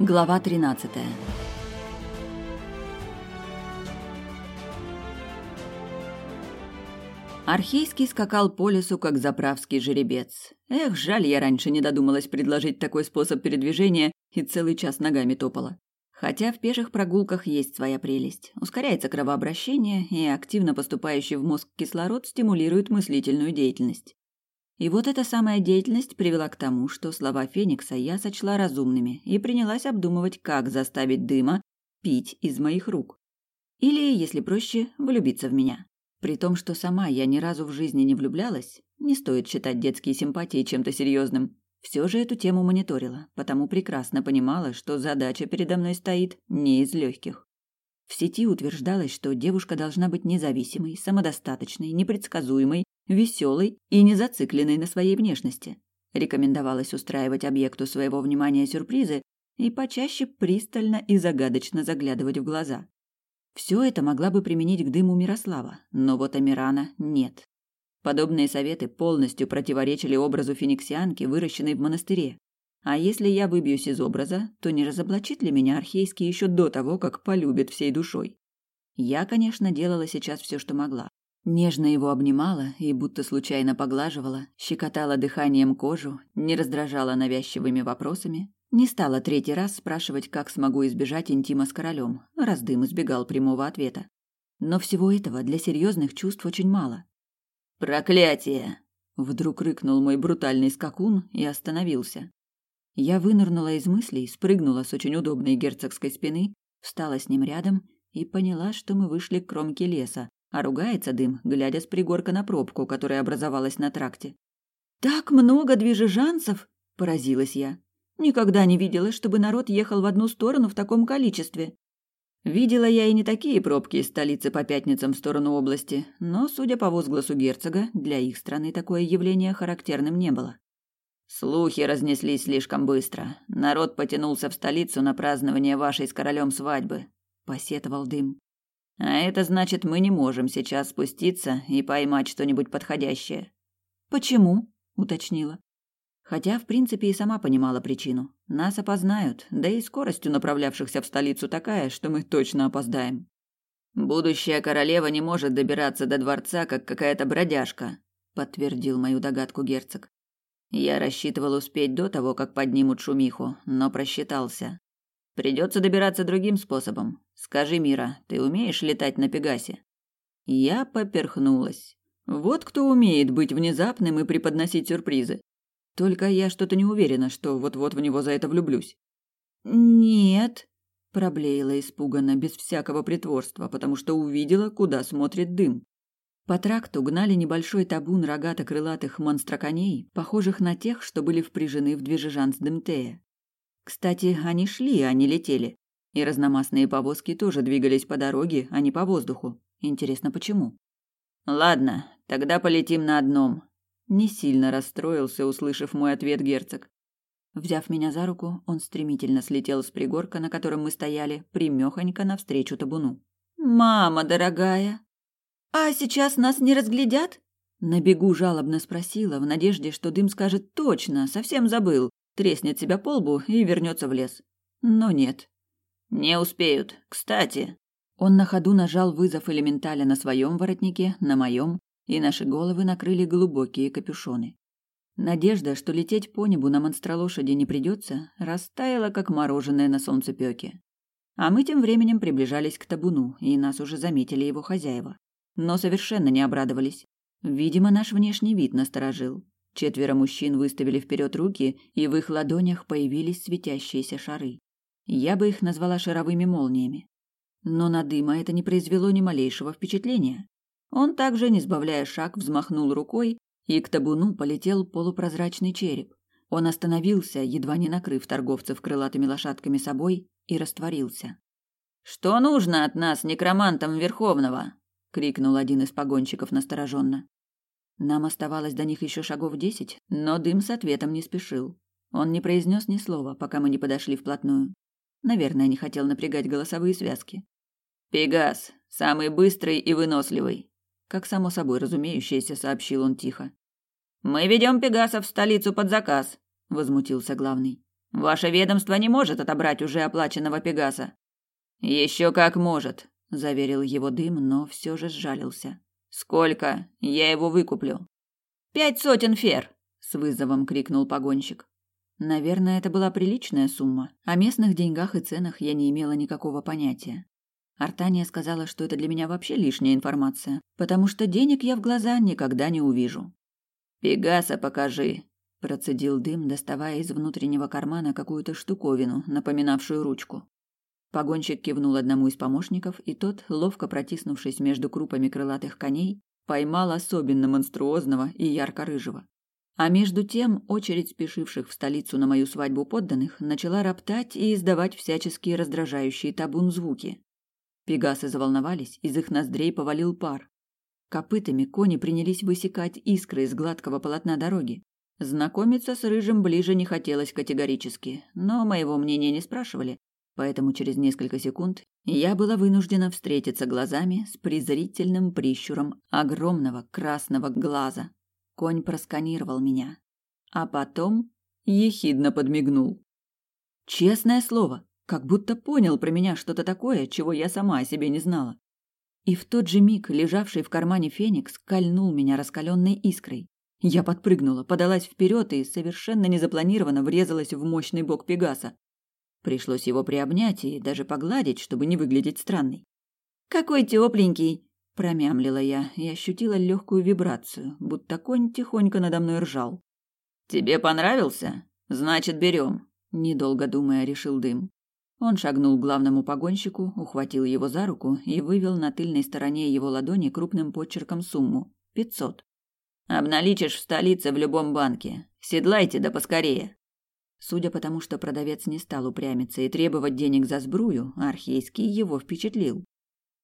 Глава 13. Архейский скакал по лесу, как заправский жеребец. Эх, жаль, я раньше не додумалась предложить такой способ передвижения и целый час ногами топала. Хотя в пеших прогулках есть своя прелесть. Ускоряется кровообращение, и активно поступающий в мозг кислород стимулирует мыслительную деятельность. И вот эта самая деятельность привела к тому, что слова Феникса я сочла разумными и принялась обдумывать, как заставить дыма пить из моих рук. Или, если проще, влюбиться в меня. При том, что сама я ни разу в жизни не влюблялась, не стоит считать детские симпатии чем-то серьезным. Все же эту тему мониторила, потому прекрасно понимала, что задача передо мной стоит не из легких. В сети утверждалось, что девушка должна быть независимой, самодостаточной, непредсказуемой веселой и не зацикленной на своей внешности. Рекомендовалось устраивать объекту своего внимания сюрпризы и почаще пристально и загадочно заглядывать в глаза. Все это могла бы применить к дыму Мирослава, но вот Амирана нет. Подобные советы полностью противоречили образу фениксианки, выращенной в монастыре. А если я выбьюсь из образа, то не разоблачит ли меня Архейский еще до того, как полюбит всей душой? Я, конечно, делала сейчас все, что могла. Нежно его обнимала и будто случайно поглаживала, щекотала дыханием кожу, не раздражала навязчивыми вопросами, не стала третий раз спрашивать, как смогу избежать интима с королем, раз дым избегал прямого ответа. Но всего этого для серьезных чувств очень мало. «Проклятие!» — вдруг рыкнул мой брутальный скакун и остановился. Я вынырнула из мыслей, спрыгнула с очень удобной герцогской спины, встала с ним рядом и поняла, что мы вышли к кромке леса, а ругается дым, глядя с пригорка на пробку, которая образовалась на тракте. «Так много движежанцев!» – поразилась я. «Никогда не видела, чтобы народ ехал в одну сторону в таком количестве». Видела я и не такие пробки из столицы по пятницам в сторону области, но, судя по возгласу герцога, для их страны такое явление характерным не было. Слухи разнеслись слишком быстро. Народ потянулся в столицу на празднование вашей с королем свадьбы, посетовал дым. А это значит, мы не можем сейчас спуститься и поймать что-нибудь подходящее. Почему? уточнила. Хотя, в принципе, и сама понимала причину. Нас опознают, да и скорость у направлявшихся в столицу такая, что мы точно опоздаем. Будущая королева не может добираться до дворца, как какая-то бродяжка, подтвердил мою догадку герцог. Я рассчитывал успеть до того, как поднимут шумиху, но просчитался. Придется добираться другим способом. Скажи, Мира, ты умеешь летать на Пегасе? Я поперхнулась. Вот кто умеет быть внезапным и преподносить сюрпризы. Только я что-то не уверена, что вот-вот в него за это влюблюсь. Нет, проблеяла испуганно, без всякого притворства, потому что увидела, куда смотрит дым. По тракту гнали небольшой табун рогато-крылатых монстроконей, похожих на тех, что были впряжены в движежанс Демтея. Кстати, они шли, а не летели. И разномастные повозки тоже двигались по дороге, а не по воздуху. Интересно, почему? Ладно, тогда полетим на одном. Не сильно расстроился, услышав мой ответ герцог. Взяв меня за руку, он стремительно слетел с пригорка, на котором мы стояли, примехонько навстречу табуну. «Мама дорогая! А сейчас нас не разглядят?» На бегу жалобно спросила, в надежде, что дым скажет точно, совсем забыл, треснет себя по лбу и вернется в лес. Но нет. Не успеют. Кстати, он на ходу нажал вызов элементаля на своем воротнике, на моем, и наши головы накрыли глубокие капюшоны. Надежда, что лететь по небу на монстролошади не придется, растаяла, как мороженое на солнцепёке. А мы тем временем приближались к табуну, и нас уже заметили его хозяева. Но совершенно не обрадовались. Видимо, наш внешний вид насторожил. Четверо мужчин выставили вперед руки, и в их ладонях появились светящиеся шары. Я бы их назвала шаровыми молниями. Но на дыма это не произвело ни малейшего впечатления. Он также, не сбавляя шаг, взмахнул рукой, и к табуну полетел полупрозрачный череп. Он остановился, едва не накрыв торговцев крылатыми лошадками собой, и растворился. «Что нужно от нас, некромантам Верховного?» — крикнул один из погонщиков настороженно. Нам оставалось до них еще шагов десять, но дым с ответом не спешил. Он не произнес ни слова, пока мы не подошли вплотную. Наверное, не хотел напрягать голосовые связки. «Пегас, самый быстрый и выносливый», как само собой разумеющееся, сообщил он тихо. «Мы ведем Пегаса в столицу под заказ», — возмутился главный. Ваше ведомство не может отобрать уже оплаченного Пегаса. Еще как может, заверил его дым, но все же сжалился. Сколько? Я его выкуплю. Пять сотен фер, с вызовом крикнул погонщик. Наверное, это была приличная сумма. О местных деньгах и ценах я не имела никакого понятия. Артания сказала, что это для меня вообще лишняя информация, потому что денег я в глаза никогда не увижу. «Пегаса покажи», – процедил дым, доставая из внутреннего кармана какую-то штуковину, напоминавшую ручку. Погонщик кивнул одному из помощников, и тот, ловко протиснувшись между крупами крылатых коней, поймал особенно монструозного и ярко-рыжего. А между тем очередь спешивших в столицу на мою свадьбу подданных начала роптать и издавать всяческие раздражающие табун звуки. Пегасы заволновались, из их ноздрей повалил пар. Копытами кони принялись высекать искры из гладкого полотна дороги. Знакомиться с рыжим ближе не хотелось категорически, но моего мнения не спрашивали, поэтому через несколько секунд я была вынуждена встретиться глазами с презрительным прищуром огромного красного глаза, Конь просканировал меня, а потом ехидно подмигнул. Честное слово, как будто понял про меня что-то такое, чего я сама о себе не знала. И в тот же миг лежавший в кармане феникс кольнул меня раскаленной искрой. Я подпрыгнула, подалась вперед и совершенно незапланированно врезалась в мощный бок Пегаса. Пришлось его приобнять и даже погладить, чтобы не выглядеть странной. «Какой тепленький!» Промямлила я и ощутила легкую вибрацию, будто конь тихонько надо мной ржал. «Тебе понравился? Значит, берем», — недолго думая, решил дым. Он шагнул к главному погонщику, ухватил его за руку и вывел на тыльной стороне его ладони крупным почерком сумму — пятьсот. «Обналичишь в столице в любом банке. Седлайте да поскорее». Судя по тому, что продавец не стал упрямиться и требовать денег за сбрую, архейский его впечатлил.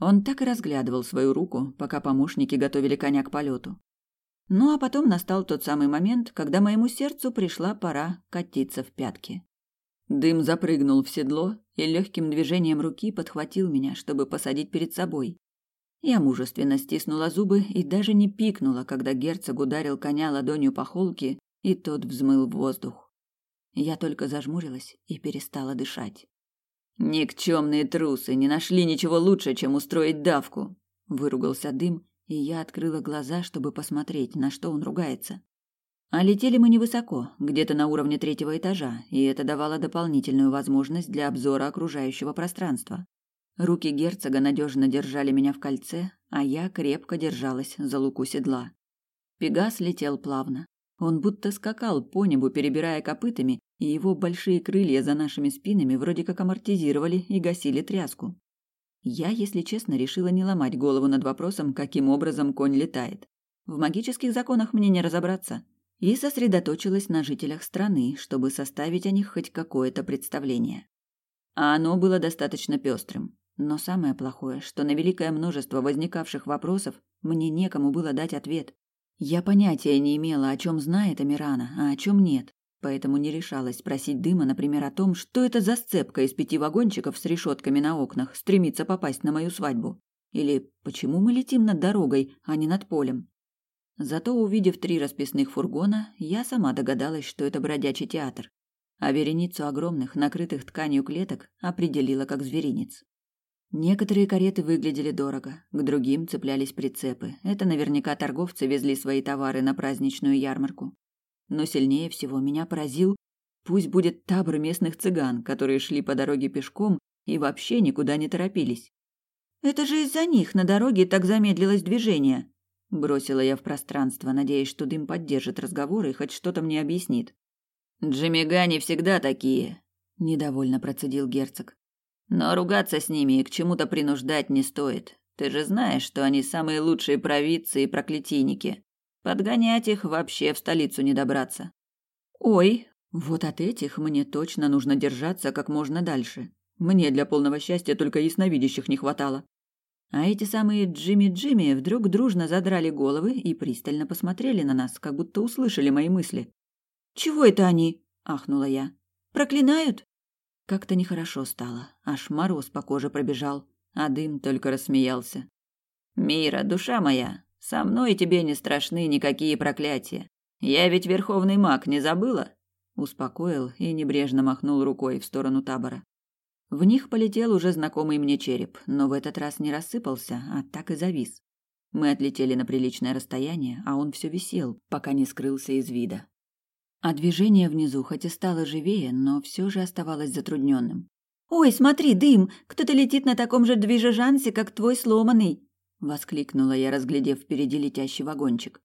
Он так и разглядывал свою руку, пока помощники готовили коня к полету. Ну а потом настал тот самый момент, когда моему сердцу пришла пора катиться в пятки. Дым запрыгнул в седло и легким движением руки подхватил меня, чтобы посадить перед собой. Я мужественно стиснула зубы и даже не пикнула, когда герцог ударил коня ладонью по холке, и тот взмыл в воздух. Я только зажмурилась и перестала дышать. Никчемные трусы не нашли ничего лучше, чем устроить давку, выругался дым, и я открыла глаза, чтобы посмотреть, на что он ругается. А летели мы невысоко, где-то на уровне третьего этажа, и это давало дополнительную возможность для обзора окружающего пространства. Руки герцога надежно держали меня в кольце, а я крепко держалась за луку седла. Пегас летел плавно. Он будто скакал по небу, перебирая копытами, и его большие крылья за нашими спинами вроде как амортизировали и гасили тряску. Я, если честно, решила не ломать голову над вопросом, каким образом конь летает. В магических законах мне не разобраться. И сосредоточилась на жителях страны, чтобы составить о них хоть какое-то представление. А оно было достаточно пестрым. Но самое плохое, что на великое множество возникавших вопросов мне некому было дать ответ. Я понятия не имела, о чем знает Амирана, а о чем нет поэтому не решалась спросить Дыма, например, о том, что это за сцепка из пяти вагончиков с решетками на окнах стремится попасть на мою свадьбу. Или почему мы летим над дорогой, а не над полем. Зато, увидев три расписных фургона, я сама догадалась, что это бродячий театр, а вереницу огромных, накрытых тканью клеток определила как зверинец. Некоторые кареты выглядели дорого, к другим цеплялись прицепы. Это наверняка торговцы везли свои товары на праздничную ярмарку. Но сильнее всего меня поразил, пусть будет табор местных цыган, которые шли по дороге пешком и вообще никуда не торопились. Это же из-за них на дороге так замедлилось движение, бросила я в пространство, надеясь, что дым поддержит разговор и хоть что-то мне объяснит. Джимигани всегда такие, недовольно процедил герцог. Но ругаться с ними и к чему-то принуждать не стоит. Ты же знаешь, что они самые лучшие провидцы и проклятийники. Подгонять их вообще в столицу не добраться. Ой, вот от этих мне точно нужно держаться как можно дальше. Мне для полного счастья только ясновидящих не хватало. А эти самые Джимми-Джимми вдруг дружно задрали головы и пристально посмотрели на нас, как будто услышали мои мысли. «Чего это они?» – ахнула я. «Проклинают?» Как-то нехорошо стало, аж мороз по коже пробежал, а дым только рассмеялся. «Мира, душа моя, со мной тебе не страшны никакие проклятия. Я ведь верховный маг, не забыла? успокоил и небрежно махнул рукой в сторону табора. В них полетел уже знакомый мне череп, но в этот раз не рассыпался, а так и завис. Мы отлетели на приличное расстояние, а он все висел, пока не скрылся из вида. А движение внизу хоть и стало живее, но все же оставалось затрудненным. «Ой, смотри, дым! Кто-то летит на таком же движежансе, как твой сломанный!» — воскликнула я, разглядев впереди летящий вагончик.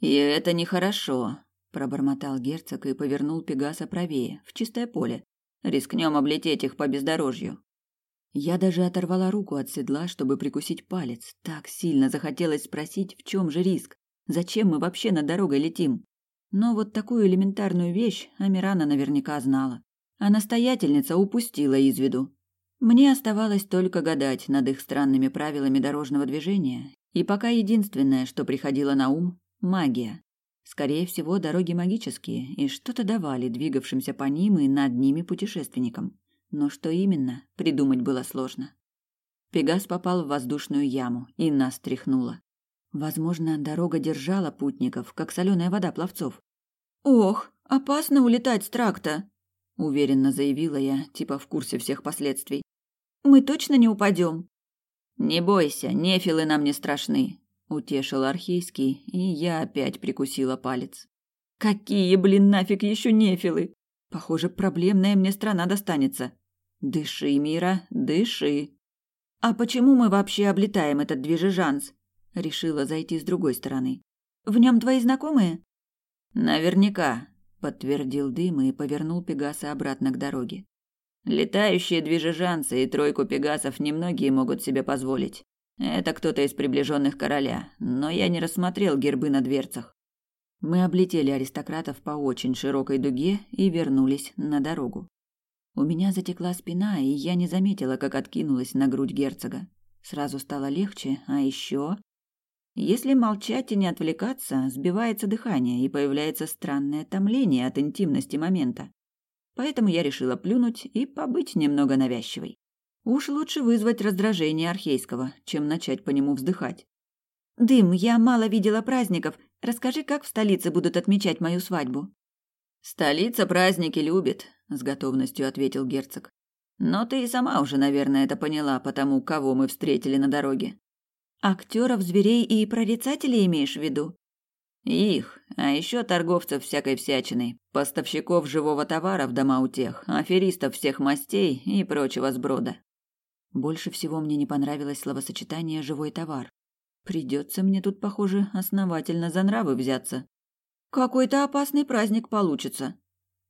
«И это нехорошо», — пробормотал герцог и повернул Пегаса правее, в чистое поле. «Рискнем облететь их по бездорожью». Я даже оторвала руку от седла, чтобы прикусить палец. Так сильно захотелось спросить, в чем же риск? Зачем мы вообще над дорогой летим? Но вот такую элементарную вещь Амирана наверняка знала. А настоятельница упустила из виду. Мне оставалось только гадать над их странными правилами дорожного движения, и пока единственное, что приходило на ум – магия. Скорее всего, дороги магические, и что-то давали двигавшимся по ним и над ними путешественникам но что именно, придумать было сложно. Пегас попал в воздушную яму, и нас тряхнуло. Возможно, дорога держала путников, как соленая вода пловцов. «Ох, опасно улетать с тракта!» — уверенно заявила я, типа в курсе всех последствий. «Мы точно не упадем?» «Не бойся, нефилы нам не страшны», — утешил Архейский, и я опять прикусила палец. «Какие, блин, нафиг еще нефилы? Похоже, проблемная мне страна достанется. Дыши, Мира, дыши. А почему мы вообще облетаем этот движежанс? Решила зайти с другой стороны. В нем твои знакомые? Наверняка, подтвердил Дым и повернул Пегаса обратно к дороге. Летающие движежанцы и тройку пегасов немногие могут себе позволить. Это кто-то из приближенных короля, но я не рассмотрел гербы на дверцах. Мы облетели аристократов по очень широкой дуге и вернулись на дорогу. У меня затекла спина, и я не заметила, как откинулась на грудь герцога. Сразу стало легче, а еще... Если молчать и не отвлекаться, сбивается дыхание и появляется странное томление от интимности момента. Поэтому я решила плюнуть и побыть немного навязчивой. Уж лучше вызвать раздражение Архейского, чем начать по нему вздыхать. «Дым, я мало видела праздников. Расскажи, как в столице будут отмечать мою свадьбу?» «Столица праздники любит», — с готовностью ответил герцог. «Но ты и сама уже, наверное, это поняла, потому кого мы встретили на дороге». «Актеров, зверей и прорицателей имеешь в виду?» «Их, а еще торговцев всякой всячиной, поставщиков живого товара в дома у тех, аферистов всех мастей и прочего сброда». Больше всего мне не понравилось словосочетание «живой товар». Придется мне тут, похоже, основательно за нравы взяться. Какой-то опасный праздник получится.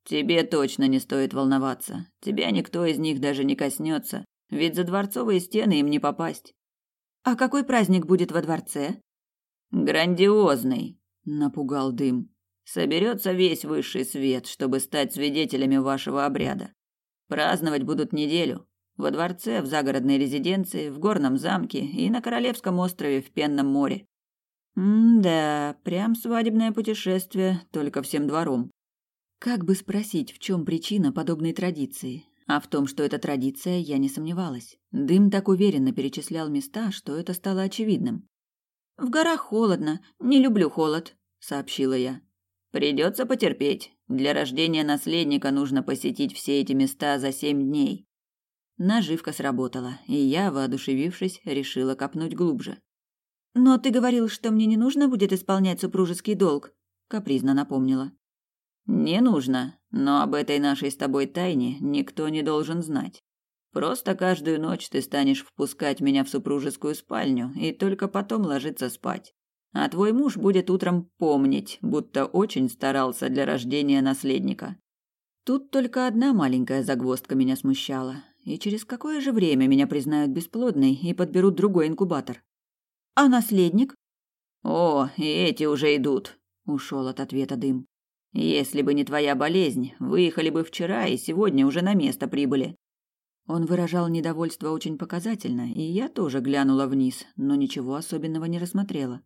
Тебе точно не стоит волноваться. Тебя никто из них даже не коснется, ведь за дворцовые стены им не попасть. А какой праздник будет во дворце? Грандиозный, напугал дым. Соберется весь высший свет, чтобы стать свидетелями вашего обряда. Праздновать будут неделю. Во дворце, в загородной резиденции, в горном замке и на Королевском острове в Пенном море. М-да, прям свадебное путешествие, только всем двором. Как бы спросить, в чем причина подобной традиции? А в том, что это традиция, я не сомневалась. Дым так уверенно перечислял места, что это стало очевидным. «В горах холодно. Не люблю холод», — сообщила я. «Придется потерпеть. Для рождения наследника нужно посетить все эти места за семь дней». Наживка сработала, и я, воодушевившись, решила копнуть глубже. «Но ты говорил, что мне не нужно будет исполнять супружеский долг», — капризно напомнила. «Не нужно, но об этой нашей с тобой тайне никто не должен знать. Просто каждую ночь ты станешь впускать меня в супружескую спальню и только потом ложиться спать. А твой муж будет утром помнить, будто очень старался для рождения наследника. Тут только одна маленькая загвоздка меня смущала. И через какое же время меня признают бесплодной и подберут другой инкубатор? А наследник? О, и эти уже идут, ушел от ответа дым. Если бы не твоя болезнь, выехали бы вчера и сегодня уже на место прибыли. Он выражал недовольство очень показательно, и я тоже глянула вниз, но ничего особенного не рассмотрела.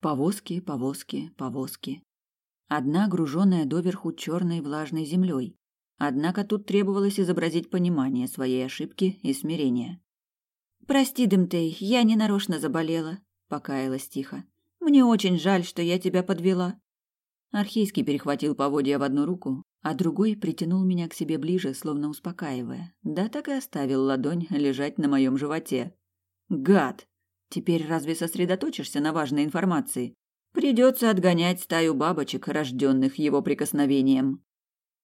Повозки, повозки, повозки. Одна груженная доверху черной влажной землей. Однако тут требовалось изобразить понимание своей ошибки и смирение. «Прости, Дымтей, я не нарочно заболела», — покаялась тихо. «Мне очень жаль, что я тебя подвела». Архейский перехватил поводья в одну руку, а другой притянул меня к себе ближе, словно успокаивая. Да так и оставил ладонь лежать на моем животе. Гад! Теперь разве сосредоточишься на важной информации? Придется отгонять стаю бабочек, рожденных его прикосновением.